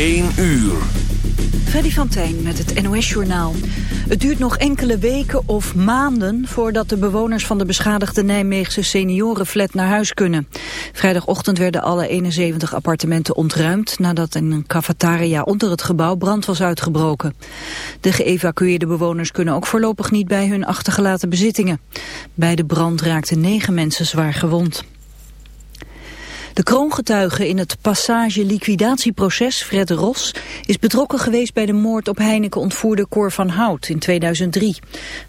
1 uur. Freddy van Tijn met het NOS-journaal. Het duurt nog enkele weken of maanden voordat de bewoners van de beschadigde Nijmeegse seniorenflat naar huis kunnen. Vrijdagochtend werden alle 71 appartementen ontruimd nadat in een cafetaria onder het gebouw brand was uitgebroken. De geëvacueerde bewoners kunnen ook voorlopig niet bij hun achtergelaten bezittingen. Bij de brand raakten negen mensen zwaar gewond. De kroongetuige in het passage-liquidatieproces, Fred Ros, is betrokken geweest bij de moord op Heineken ontvoerde Cor van Hout in 2003.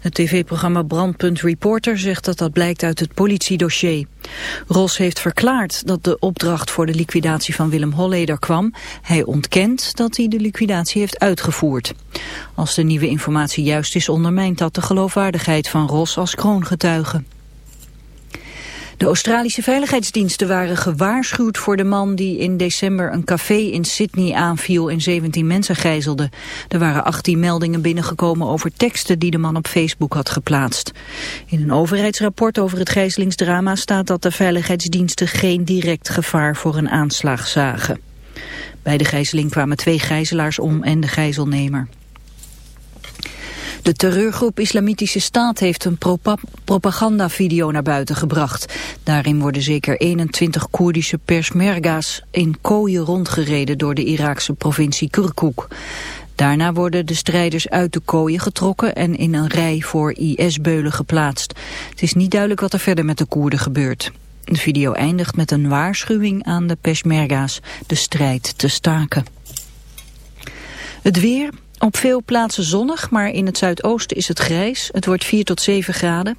Het tv-programma Brandpunt Reporter zegt dat dat blijkt uit het politiedossier. Ros heeft verklaard dat de opdracht voor de liquidatie van Willem Holleder kwam. Hij ontkent dat hij de liquidatie heeft uitgevoerd. Als de nieuwe informatie juist is ondermijnt dat de geloofwaardigheid van Ros als kroongetuige. De Australische veiligheidsdiensten waren gewaarschuwd voor de man die in december een café in Sydney aanviel en 17 mensen gijzelde. Er waren 18 meldingen binnengekomen over teksten die de man op Facebook had geplaatst. In een overheidsrapport over het gijzelingsdrama staat dat de veiligheidsdiensten geen direct gevaar voor een aanslag zagen. Bij de gijzeling kwamen twee gijzelaars om en de gijzelnemer. De terreurgroep Islamitische Staat heeft een propagandavideo naar buiten gebracht. Daarin worden zeker 21 Koerdische persmerga's in kooien rondgereden door de Iraakse provincie Kirkuk. Daarna worden de strijders uit de kooien getrokken en in een rij voor IS-beulen geplaatst. Het is niet duidelijk wat er verder met de Koerden gebeurt. De video eindigt met een waarschuwing aan de Peshmerga's de strijd te staken. Het weer, op veel plaatsen zonnig, maar in het zuidoosten is het grijs. Het wordt 4 tot 7 graden.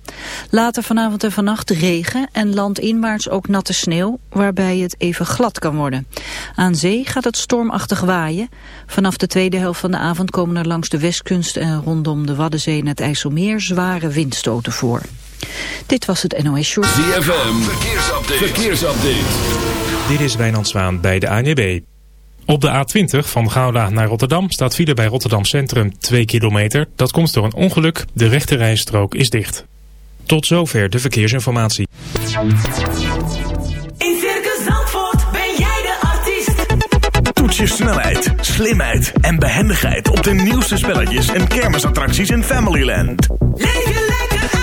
Later vanavond en vannacht regen en landinwaarts ook natte sneeuw, waarbij het even glad kan worden. Aan zee gaat het stormachtig waaien. Vanaf de tweede helft van de avond komen er langs de westkust en rondom de Waddenzee en het IJsselmeer zware windstoten voor. Dit was het NOS Short. ZFM, verkeersupdate. verkeersupdate. Dit is Wijnand Zwaan bij de ANWB. Op de A20 van Gouda naar Rotterdam staat file bij Rotterdam Centrum 2 kilometer. Dat komt door een ongeluk. De rechte rijstrook is dicht. Tot zover de verkeersinformatie. In Circus Zandvoort ben jij de artiest. Toets je snelheid, slimheid en behendigheid op de nieuwste spelletjes en kermisattracties in Familyland. Leef je lekker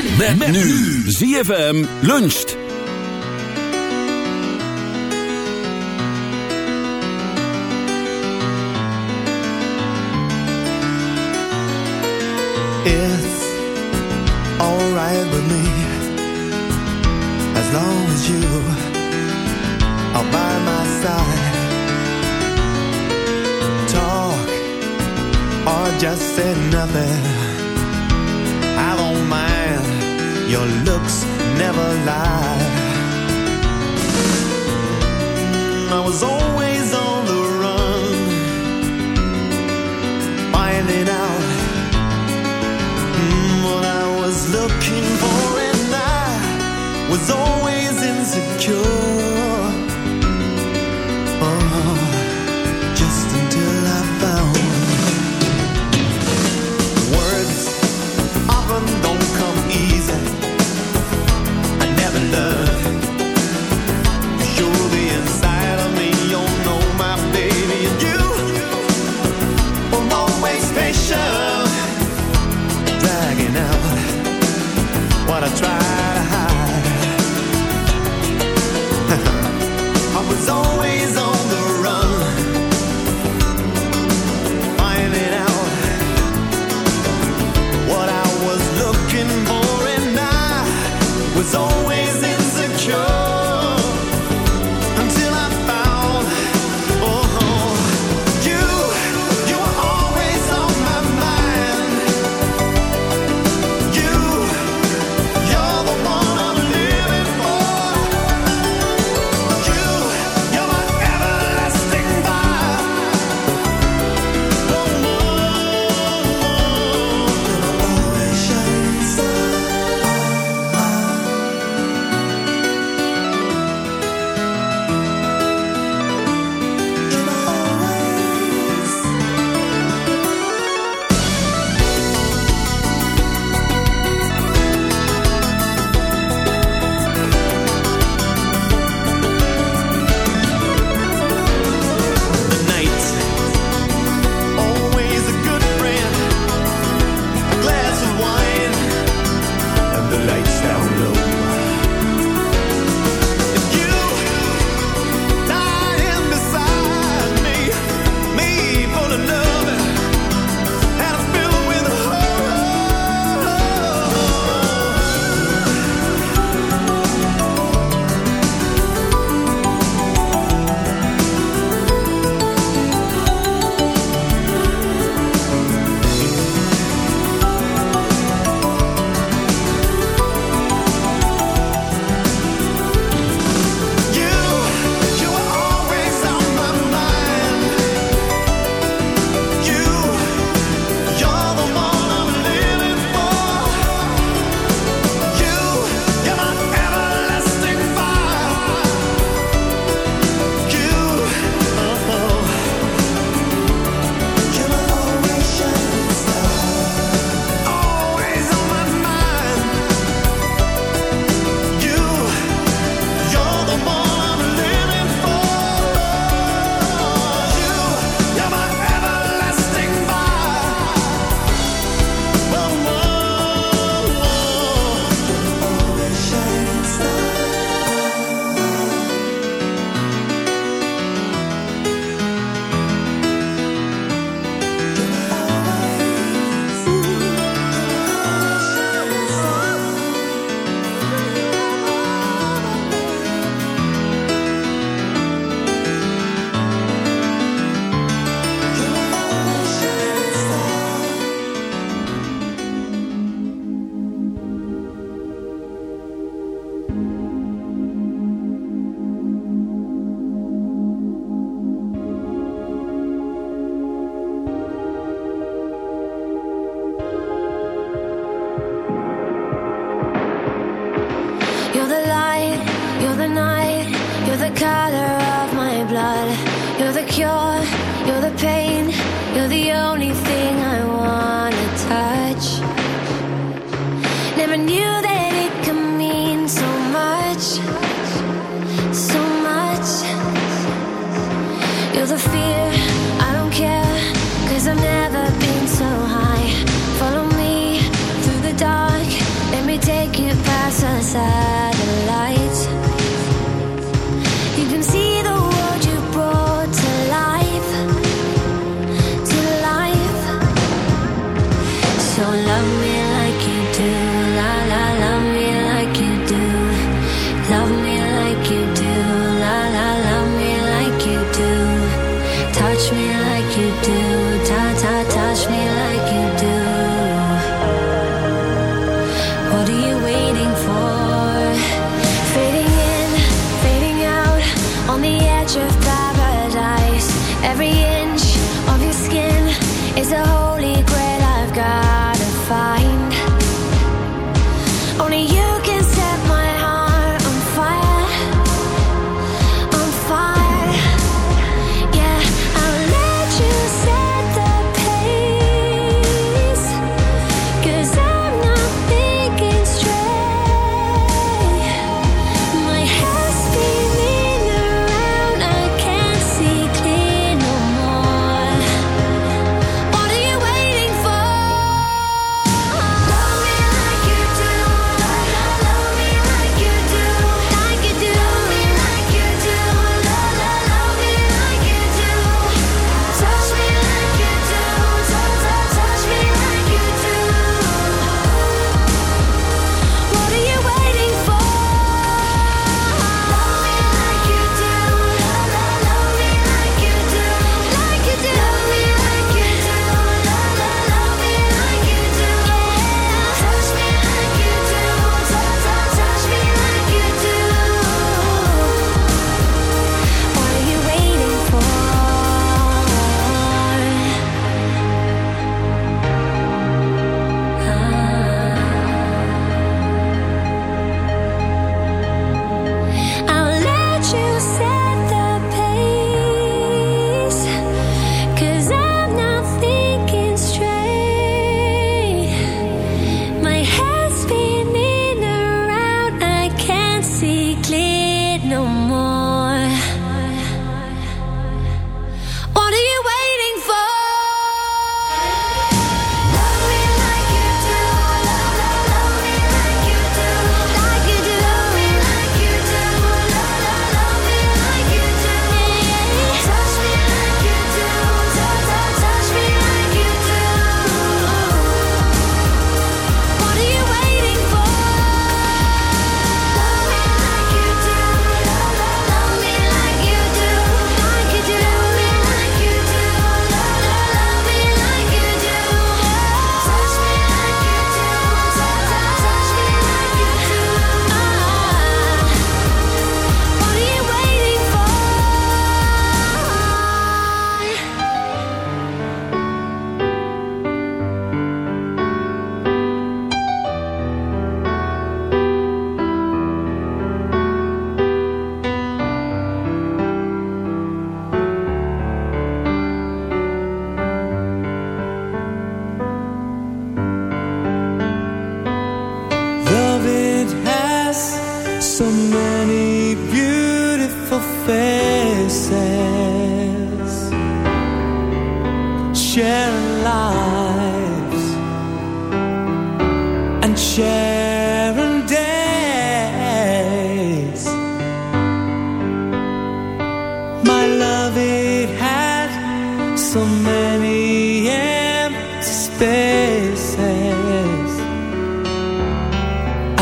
ZFM. Met, met nu. ZFM luncht. It's alright with me as long as you are by my side. Talk or just say nothing. Your looks never lie. I was always on the run, finding out Mm, what I was looking for, and I was always insecure.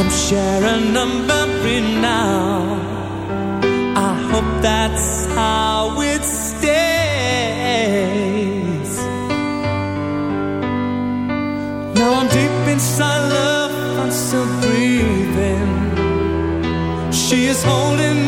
I'm sharing a memory now. I hope that's how it stays. Now I'm deep inside love, I'm still breathing. She is holding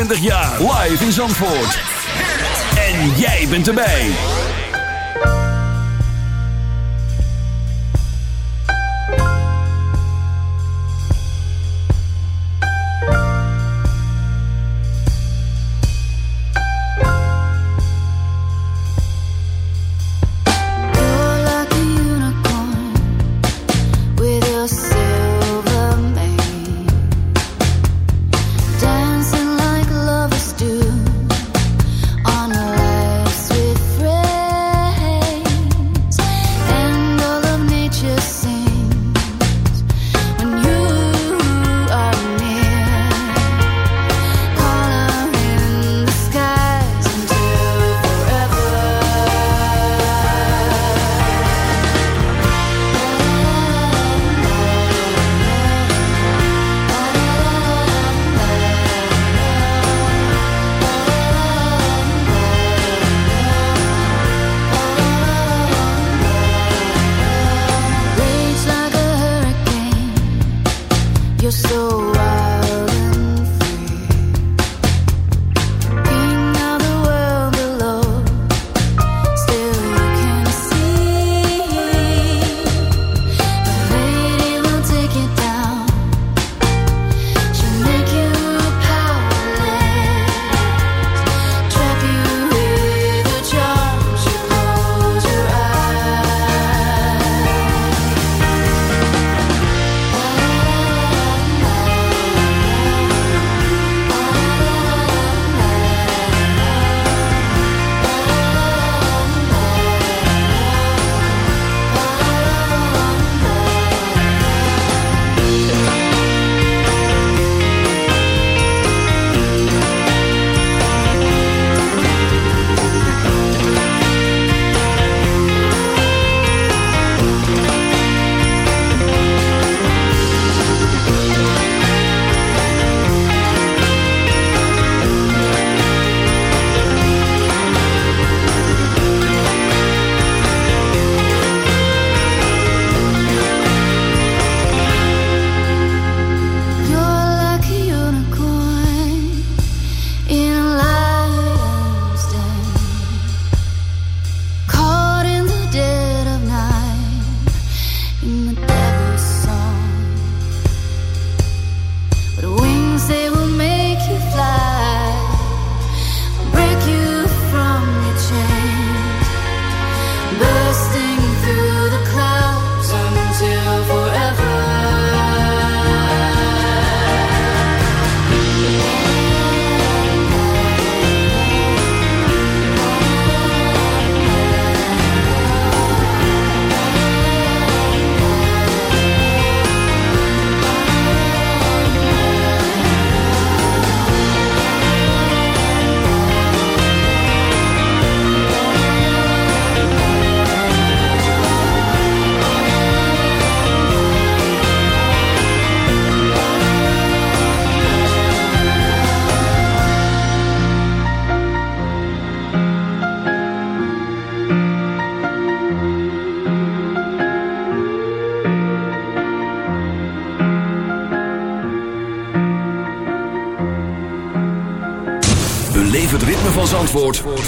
25 jaar.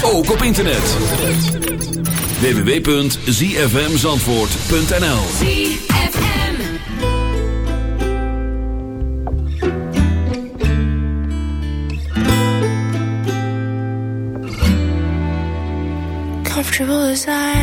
ook op internet. www.zfmzandvoort.nl ZFM Comfortable as I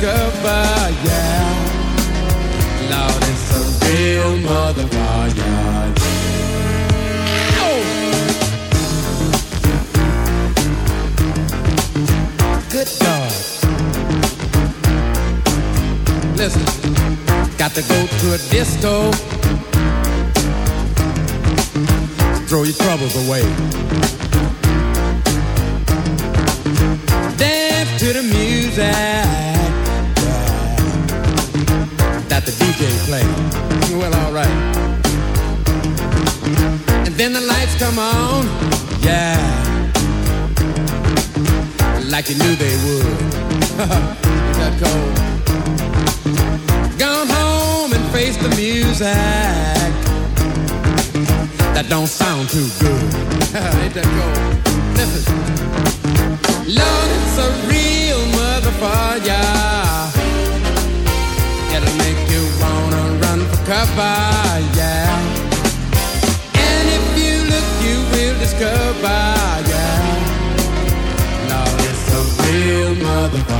Discover. Yeah. Lord, it's a real motherfucker. Good God. Listen, got to go to a disco. Throw your troubles away. Dance to the music DJ play. Well, alright. And then the lights come on. Yeah like you knew they would. Is that cold? Gone home and face the music. That don't sound too good. Ain't that cold? Listen. Lord, it's a real motherfucker. Wanna run for cover, yeah. And if you look, you will discover, yeah. Lord, it's a real motherfucker,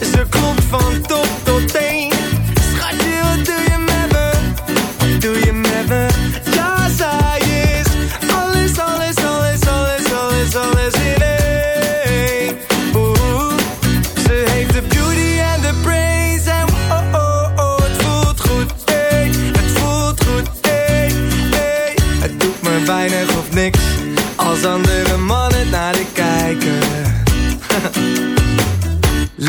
Ze klopt van top tot teen. Schatje, wat doe je met me? Wat doe je met me? Ja, zij is alles, alles, alles, alles, alles, alles in één. Ze heeft de beauty en de brains en oh, oh, oh, het voelt goed. Het voelt goed, ey, ey. Het doet me weinig of niks als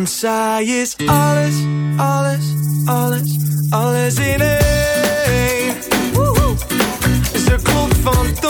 Want zij is alles, alles, alles, alles in één. Ze klopt van top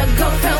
sugar from